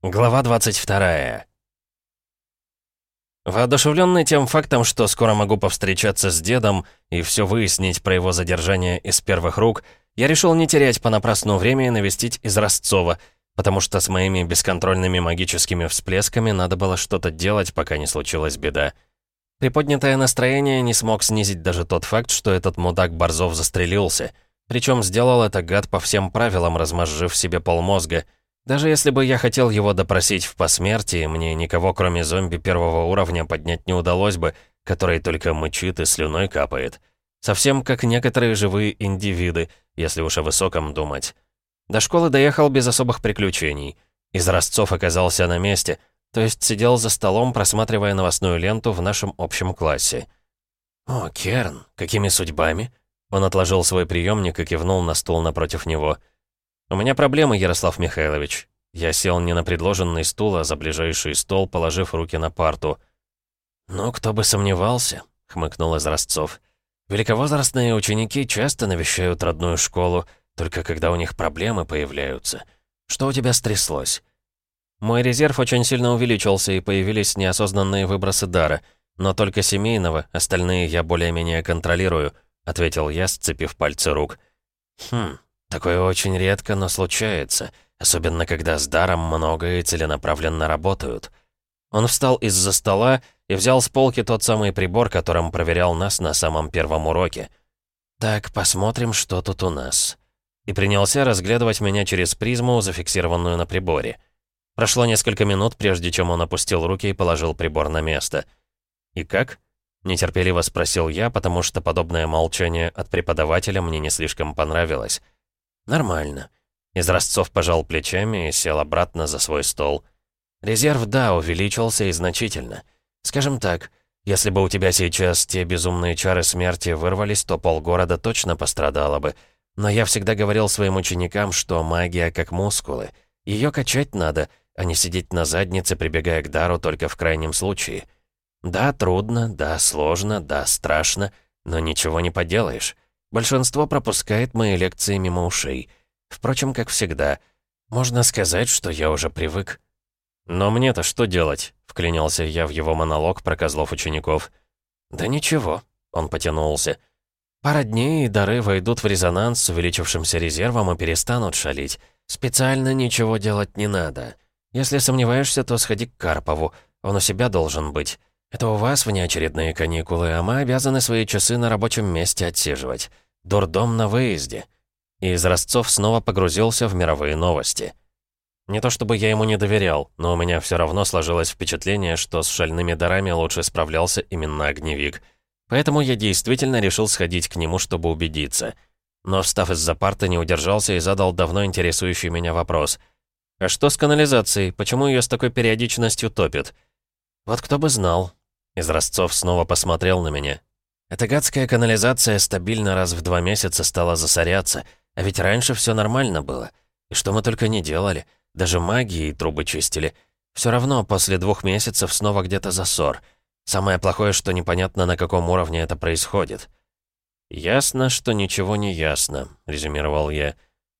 Глава 22. Воодушевленный тем фактом, что скоро могу повстречаться с дедом и все выяснить про его задержание из первых рук, я решил не терять понапрасну время и навестить из Ростцова, потому что с моими бесконтрольными магическими всплесками надо было что-то делать, пока не случилась беда. Приподнятое настроение не смог снизить даже тот факт, что этот мудак Борзов застрелился. Причем сделал это гад по всем правилам, размозжив себе полмозга — даже если бы я хотел его допросить в посмертии, мне никого, кроме зомби первого уровня, поднять не удалось бы, который только мычит и слюной капает. Совсем как некоторые живые индивиды, если уж о высоком думать. До школы доехал без особых приключений. Из Ростцов оказался на месте, то есть сидел за столом, просматривая новостную ленту в нашем общем классе. «О, Керн, какими судьбами?» Он отложил свой приемник и кивнул на стул напротив него – «У меня проблемы, Ярослав Михайлович». Я сел не на предложенный стул, а за ближайший стол, положив руки на парту. «Ну, кто бы сомневался», — хмыкнул из Ростцов. «Великовозрастные ученики часто навещают родную школу, только когда у них проблемы появляются. Что у тебя стряслось?» Мой резерв очень сильно увеличился, и появились неосознанные выбросы дара, но только семейного, остальные я более-менее контролирую», — ответил я, сцепив пальцы рук. «Хм, Такое очень редко, но случается, особенно когда с даром много и целенаправленно работают. Он встал из-за стола и взял с полки тот самый прибор, которым проверял нас на самом первом уроке. «Так, посмотрим, что тут у нас». И принялся разглядывать меня через призму, зафиксированную на приборе. Прошло несколько минут, прежде чем он опустил руки и положил прибор на место. «И как?» — нетерпеливо спросил я, потому что подобное молчание от преподавателя мне не слишком понравилось. «Нормально». Из Ростцов пожал плечами и сел обратно за свой стол. «Резерв, да, увеличился и значительно. Скажем так, если бы у тебя сейчас те безумные чары смерти вырвались, то полгорода точно пострадало бы. Но я всегда говорил своим ученикам, что магия как мускулы. Ее качать надо, а не сидеть на заднице, прибегая к дару только в крайнем случае. Да, трудно, да, сложно, да, страшно, но ничего не поделаешь. Большинство пропускает мои лекции мимо ушей. Впрочем, как всегда. Можно сказать, что я уже привык. «Но мне-то что делать?» — вклинился я в его монолог про козлов учеников. «Да ничего», — он потянулся. «Пара дней, и дары войдут в резонанс с увеличившимся резервом и перестанут шалить. Специально ничего делать не надо. Если сомневаешься, то сходи к Карпову. Он у себя должен быть. Это у вас внеочередные каникулы, а мы обязаны свои часы на рабочем месте отсиживать. Дурдом на выезде». И из Ростцов снова погрузился в мировые новости. Не то чтобы я ему не доверял, но у меня все равно сложилось впечатление, что с шальными дарами лучше справлялся именно огневик. Поэтому я действительно решил сходить к нему, чтобы убедиться. Но, встав из-за парты, не удержался и задал давно интересующий меня вопрос. «А что с канализацией? Почему ее с такой периодичностью топит?» «Вот кто бы знал», из Ростцов снова посмотрел на меня. Эта гадская канализация стабильно раз в два месяца стала засоряться, а ведь раньше все нормально было. И что мы только не делали, даже магии трубы чистили. Все равно после двух месяцев снова где-то засор. Самое плохое, что непонятно, на каком уровне это происходит. «Ясно, что ничего не ясно», — резюмировал я.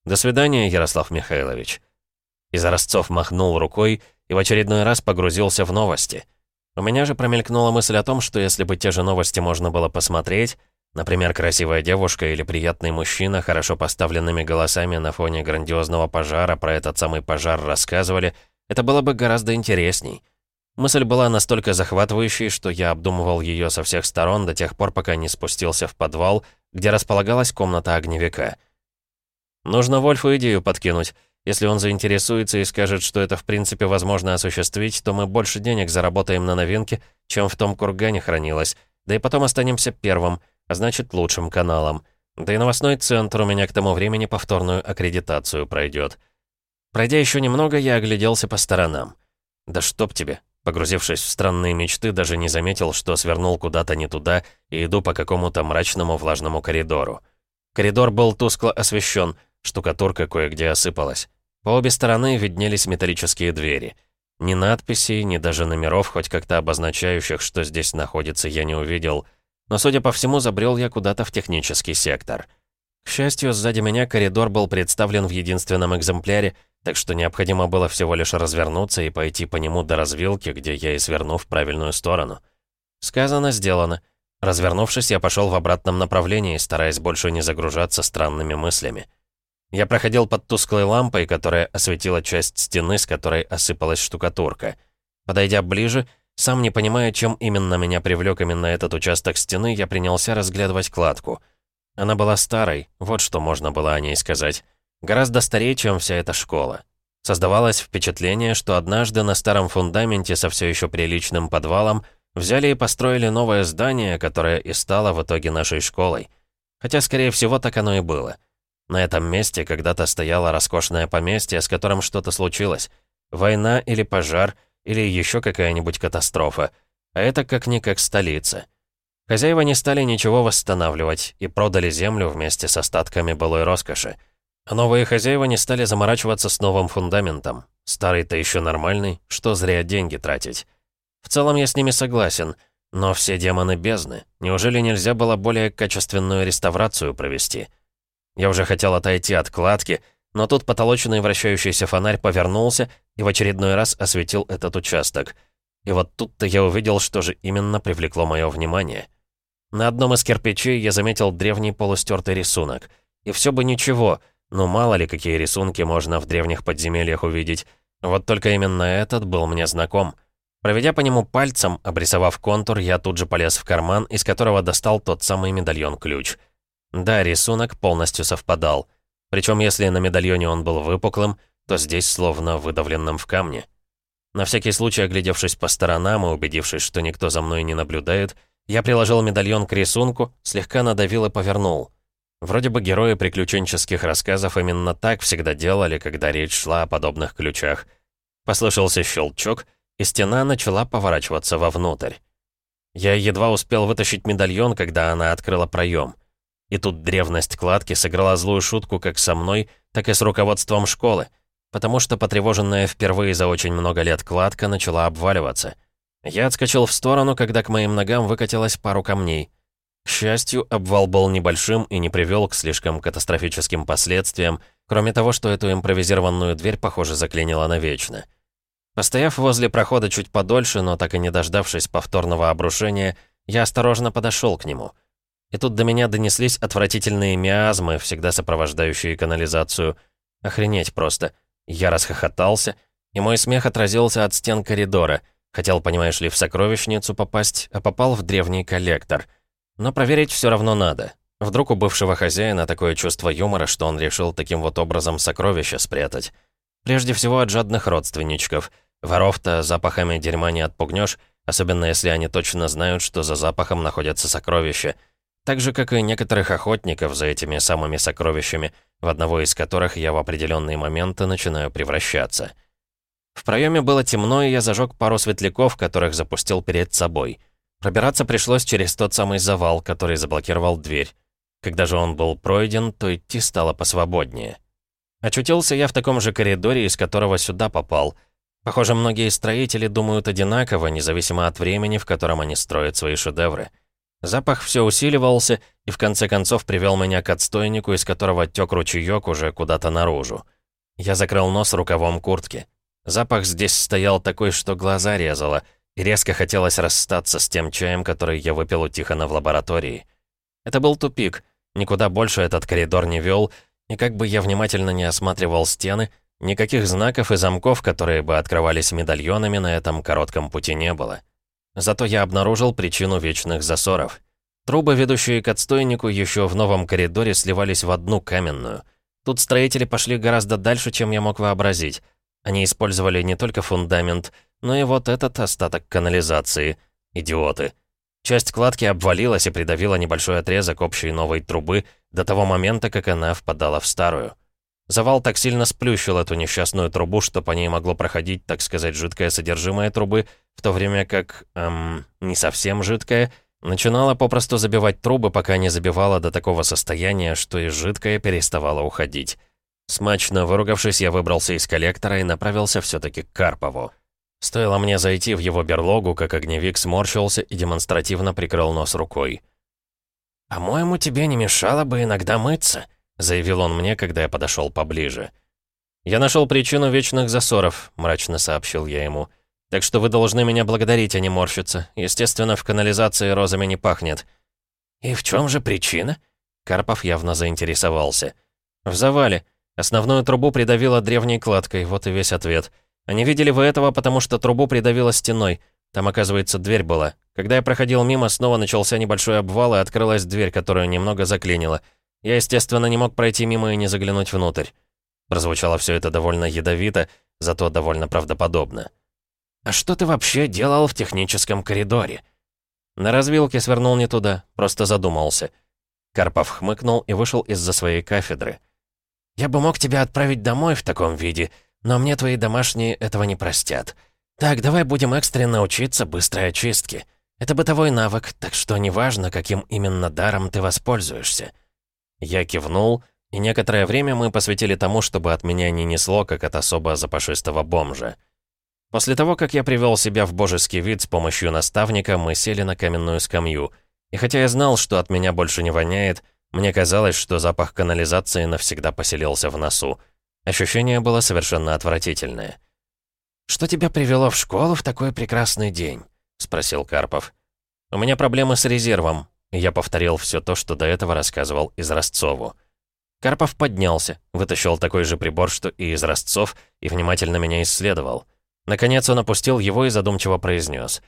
«До свидания, Ярослав Михайлович». Из Ростцов махнул рукой и в очередной раз погрузился в новости — у меня же промелькнула мысль о том, что если бы те же новости можно было посмотреть, например, красивая девушка или приятный мужчина хорошо поставленными голосами на фоне грандиозного пожара про этот самый пожар рассказывали, это было бы гораздо интересней. Мысль была настолько захватывающей, что я обдумывал ее со всех сторон до тех пор, пока не спустился в подвал, где располагалась комната огневика. Нужно Вольфу идею подкинуть. Если он заинтересуется и скажет, что это в принципе возможно осуществить, то мы больше денег заработаем на новинке, чем в том кургане хранилось. Да и потом останемся первым, а значит лучшим каналом. Да и новостной центр у меня к тому времени повторную аккредитацию пройдет. Пройдя еще немного, я огляделся по сторонам. Да чтоб тебе. Погрузившись в странные мечты, даже не заметил, что свернул куда-то не туда и иду по какому-то мрачному влажному коридору. Коридор был тускло освещен, штукатурка кое-где осыпалась. По обе стороны виднелись металлические двери. Ни надписей, ни даже номеров, хоть как-то обозначающих, что здесь находится, я не увидел. Но, судя по всему, забрел я куда-то в технический сектор. К счастью, сзади меня коридор был представлен в единственном экземпляре, так что необходимо было всего лишь развернуться и пойти по нему до развилки, где я и сверну в правильную сторону. Сказано, сделано. Развернувшись, я пошел в обратном направлении, стараясь больше не загружаться странными мыслями. Я проходил под тусклой лампой, которая осветила часть стены, с которой осыпалась штукатурка. Подойдя ближе, сам не понимая, чем именно меня привлек именно этот участок стены, я принялся разглядывать кладку. Она была старой, вот что можно было о ней сказать. Гораздо старее, чем вся эта школа. Создавалось впечатление, что однажды на старом фундаменте со все еще приличным подвалом взяли и построили новое здание, которое и стало в итоге нашей школой. Хотя, скорее всего, так оно и было. На этом месте когда-то стояло роскошное поместье, с которым что-то случилось. Война или пожар, или еще какая-нибудь катастрофа. А это как-никак столица. Хозяева не стали ничего восстанавливать и продали землю вместе с остатками былой роскоши. А новые хозяева не стали заморачиваться с новым фундаментом. Старый-то еще нормальный, что зря деньги тратить. В целом я с ними согласен, но все демоны бездны. Неужели нельзя было более качественную реставрацию провести? Я уже хотел отойти от кладки, но тут потолоченный вращающийся фонарь повернулся и в очередной раз осветил этот участок. И вот тут-то я увидел, что же именно привлекло мое внимание. На одном из кирпичей я заметил древний полустертый рисунок. И все бы ничего, но мало ли какие рисунки можно в древних подземельях увидеть. Вот только именно этот был мне знаком. Проведя по нему пальцем, обрисовав контур, я тут же полез в карман, из которого достал тот самый медальон-ключ — да, рисунок полностью совпадал. Причем, если на медальоне он был выпуклым, то здесь словно выдавленным в камне. На всякий случай, оглядевшись по сторонам и убедившись, что никто за мной не наблюдает, я приложил медальон к рисунку, слегка надавил и повернул. Вроде бы герои приключенческих рассказов именно так всегда делали, когда речь шла о подобных ключах. Послышался щелчок, и стена начала поворачиваться вовнутрь. Я едва успел вытащить медальон, когда она открыла проем — и тут древность кладки сыграла злую шутку как со мной, так и с руководством школы, потому что потревоженная впервые за очень много лет кладка начала обваливаться. Я отскочил в сторону, когда к моим ногам выкатилась пару камней. К счастью, обвал был небольшим и не привел к слишком катастрофическим последствиям, кроме того, что эту импровизированную дверь, похоже, заклинило навечно. Постояв возле прохода чуть подольше, но так и не дождавшись повторного обрушения, я осторожно подошел к нему — и тут до меня донеслись отвратительные миазмы, всегда сопровождающие канализацию. Охренеть просто. Я расхохотался, и мой смех отразился от стен коридора. Хотел, понимаешь ли, в сокровищницу попасть, а попал в древний коллектор. Но проверить все равно надо. Вдруг у бывшего хозяина такое чувство юмора, что он решил таким вот образом сокровища спрятать. Прежде всего от жадных родственничков. Воров-то запахами дерьма не отпугнешь, особенно если они точно знают, что за запахом находятся сокровища — так же, как и некоторых охотников за этими самыми сокровищами, в одного из которых я в определенные моменты начинаю превращаться. В проеме было темно, и я зажег пару светляков, которых запустил перед собой. Пробираться пришлось через тот самый завал, который заблокировал дверь. Когда же он был пройден, то идти стало посвободнее. Очутился я в таком же коридоре, из которого сюда попал. Похоже, многие строители думают одинаково, независимо от времени, в котором они строят свои шедевры. Запах все усиливался и в конце концов привел меня к отстойнику, из которого тек ручеек уже куда-то наружу. Я закрыл нос рукавом куртки. Запах здесь стоял такой, что глаза резало, и резко хотелось расстаться с тем чаем, который я выпил у Тихона в лаборатории. Это был тупик, никуда больше этот коридор не вел, и как бы я внимательно не осматривал стены, никаких знаков и замков, которые бы открывались медальонами, на этом коротком пути не было. Зато я обнаружил причину вечных засоров. Трубы, ведущие к отстойнику, еще в новом коридоре сливались в одну каменную. Тут строители пошли гораздо дальше, чем я мог вообразить. Они использовали не только фундамент, но и вот этот остаток канализации. Идиоты. Часть кладки обвалилась и придавила небольшой отрезок общей новой трубы до того момента, как она впадала в старую. Завал так сильно сплющил эту несчастную трубу, что по ней могло проходить, так сказать, жидкое содержимое трубы, в то время как, эм, не совсем жидкое, начинало попросту забивать трубы, пока не забивало до такого состояния, что и жидкое переставало уходить. Смачно выругавшись, я выбрался из коллектора и направился все таки к Карпову. Стоило мне зайти в его берлогу, как огневик сморщился и демонстративно прикрыл нос рукой. «По-моему, тебе не мешало бы иногда мыться», — заявил он мне, когда я подошел поближе. «Я нашел причину вечных засоров», — мрачно сообщил я ему. «Так что вы должны меня благодарить, а не морщиться. Естественно, в канализации розами не пахнет». «И в чем же причина?» Карпов явно заинтересовался. «В завале. Основную трубу придавило древней кладкой, вот и весь ответ. А не видели вы этого, потому что трубу придавило стеной. Там, оказывается, дверь была. Когда я проходил мимо, снова начался небольшой обвал, и открылась дверь, которую немного заклинило. Я, естественно, не мог пройти мимо и не заглянуть внутрь. Прозвучало все это довольно ядовито, зато довольно правдоподобно. «А что ты вообще делал в техническом коридоре?» На развилке свернул не туда, просто задумался. Карпов хмыкнул и вышел из-за своей кафедры. «Я бы мог тебя отправить домой в таком виде, но мне твои домашние этого не простят. Так, давай будем экстренно учиться быстрой очистке. Это бытовой навык, так что неважно, каким именно даром ты воспользуешься». Я кивнул и некоторое время мы посвятили тому, чтобы от меня не несло, как от особо запашистого бомжа. После того, как я привел себя в божеский вид с помощью наставника, мы сели на каменную скамью. И хотя я знал, что от меня больше не воняет, мне казалось, что запах канализации навсегда поселился в носу. Ощущение было совершенно отвратительное. «Что тебя привело в школу в такой прекрасный день?» — спросил Карпов. «У меня проблемы с резервом», — я повторил все то, что до этого рассказывал из Ростцову. Карпов поднялся, вытащил такой же прибор, что и из Ростцов, и внимательно меня исследовал. Наконец он опустил его и задумчиво произнес.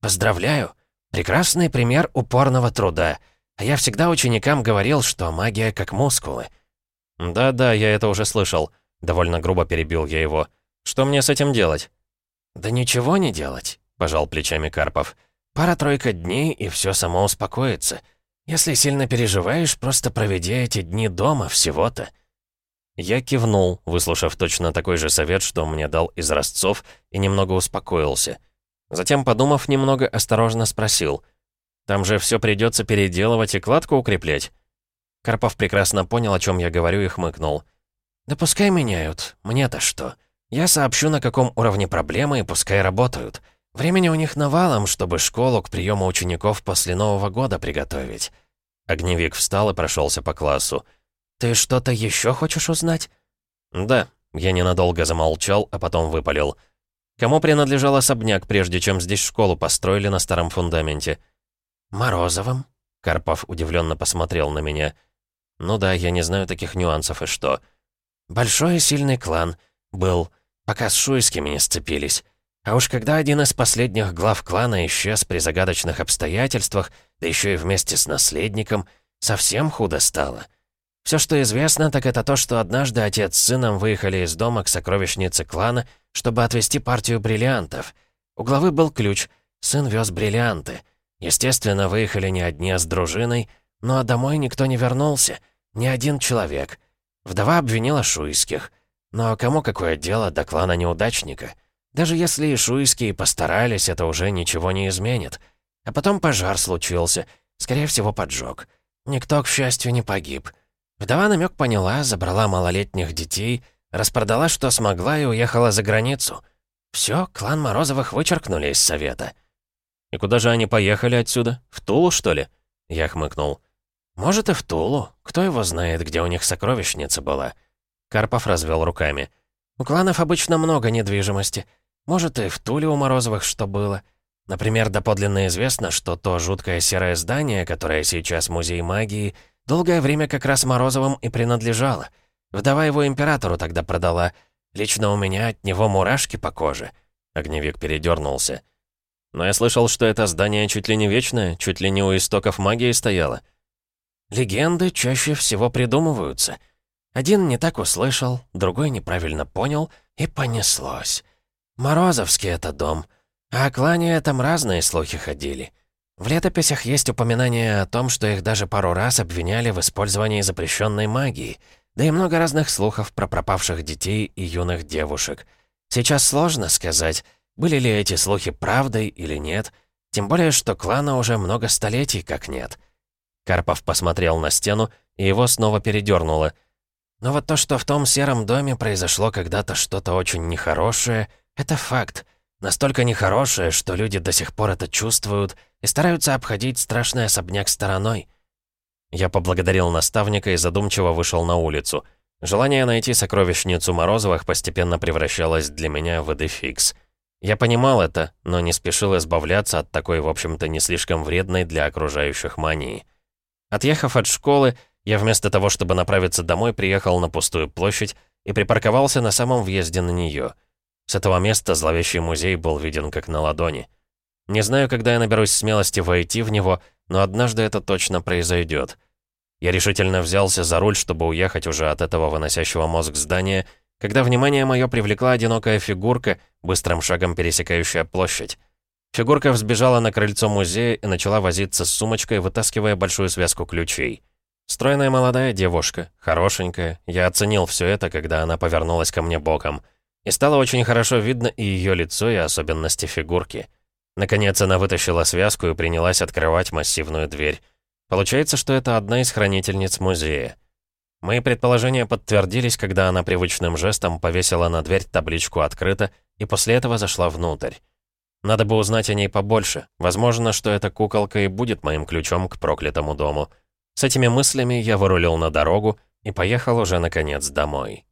«Поздравляю! Прекрасный пример упорного труда. А я всегда ученикам говорил, что магия как мускулы». «Да-да, я это уже слышал», — довольно грубо перебил я его. «Что мне с этим делать?» «Да ничего не делать», — пожал плечами Карпов. «Пара-тройка дней, и все само успокоится. Если сильно переживаешь, просто проведи эти дни дома всего-то». Я кивнул, выслушав точно такой же совет, что мне дал из Ростцов, и немного успокоился. Затем, подумав немного, осторожно спросил. «Там же все придется переделывать и кладку укреплять?» Карпов прекрасно понял, о чем я говорю, и хмыкнул. «Да пускай меняют. Мне-то что? Я сообщу, на каком уровне проблемы, и пускай работают. Времени у них навалом, чтобы школу к приему учеников после Нового года приготовить». Огневик встал и прошелся по классу. «Ты что-то еще хочешь узнать?» «Да». Я ненадолго замолчал, а потом выпалил. «Кому принадлежал особняк, прежде чем здесь школу построили на старом фундаменте?» «Морозовым?» Карпов удивленно посмотрел на меня. «Ну да, я не знаю таких нюансов и что». «Большой и сильный клан. Был, пока с шуйскими не сцепились. А уж когда один из последних глав клана исчез при загадочных обстоятельствах, да еще и вместе с наследником, совсем худо стало. Все, что известно, так это то, что однажды отец с сыном выехали из дома к сокровищнице клана, чтобы отвезти партию бриллиантов. У главы был ключ, сын вез бриллианты. Естественно, выехали не одни, а с дружиной, но домой никто не вернулся, ни один человек. Вдова обвинила шуйских. Но кому какое дело до клана неудачника? Даже если и шуйские постарались, это уже ничего не изменит. А потом пожар случился, скорее всего, поджог. Никто, к счастью, не погиб. Вдова намек поняла, забрала малолетних детей, распродала, что смогла, и уехала за границу. Все, клан Морозовых вычеркнули из совета. «И куда же они поехали отсюда? В Тулу, что ли?» Я хмыкнул. «Может, и в Тулу. Кто его знает, где у них сокровищница была?» Карпов развел руками. «У кланов обычно много недвижимости. Может, и в Туле у Морозовых что было. Например, доподлинно известно, что то жуткое серое здание, которое сейчас музей магии, долгое время как раз Морозовым и принадлежало. Вдова его императору тогда продала. Лично у меня от него мурашки по коже». Огневик передернулся. «Но я слышал, что это здание чуть ли не вечное, чуть ли не у истоков магии стояло». «Легенды чаще всего придумываются. Один не так услышал, другой неправильно понял, и понеслось». Морозовский это дом. А о клане этом разные слухи ходили. В летописях есть упоминание о том, что их даже пару раз обвиняли в использовании запрещенной магии, да и много разных слухов про пропавших детей и юных девушек. Сейчас сложно сказать, были ли эти слухи правдой или нет, тем более, что клана уже много столетий как нет. Карпов посмотрел на стену, и его снова передернуло. Но вот то, что в том сером доме произошло когда-то что-то очень нехорошее — это факт. Настолько нехорошее, что люди до сих пор это чувствуют и стараются обходить страшный особняк стороной. Я поблагодарил наставника и задумчиво вышел на улицу. Желание найти сокровищницу Морозовых постепенно превращалось для меня в эдефикс. Я понимал это, но не спешил избавляться от такой, в общем-то, не слишком вредной для окружающих мании. Отъехав от школы, я вместо того, чтобы направиться домой, приехал на пустую площадь и припарковался на самом въезде на нее. С этого места зловещий музей был виден как на ладони. Не знаю, когда я наберусь смелости войти в него, но однажды это точно произойдет. Я решительно взялся за руль, чтобы уехать уже от этого выносящего мозг здания, когда внимание мое привлекла одинокая фигурка, быстрым шагом пересекающая площадь. Фигурка взбежала на крыльцо музея и начала возиться с сумочкой, вытаскивая большую связку ключей. Стройная молодая девушка, хорошенькая. Я оценил все это, когда она повернулась ко мне боком. И стало очень хорошо видно и ее лицо, и особенности фигурки. Наконец она вытащила связку и принялась открывать массивную дверь. Получается, что это одна из хранительниц музея. Мои предположения подтвердились, когда она привычным жестом повесила на дверь табличку «Открыто» и после этого зашла внутрь. Надо бы узнать о ней побольше. Возможно, что эта куколка и будет моим ключом к проклятому дому. С этими мыслями я вырулил на дорогу и поехал уже, наконец, домой.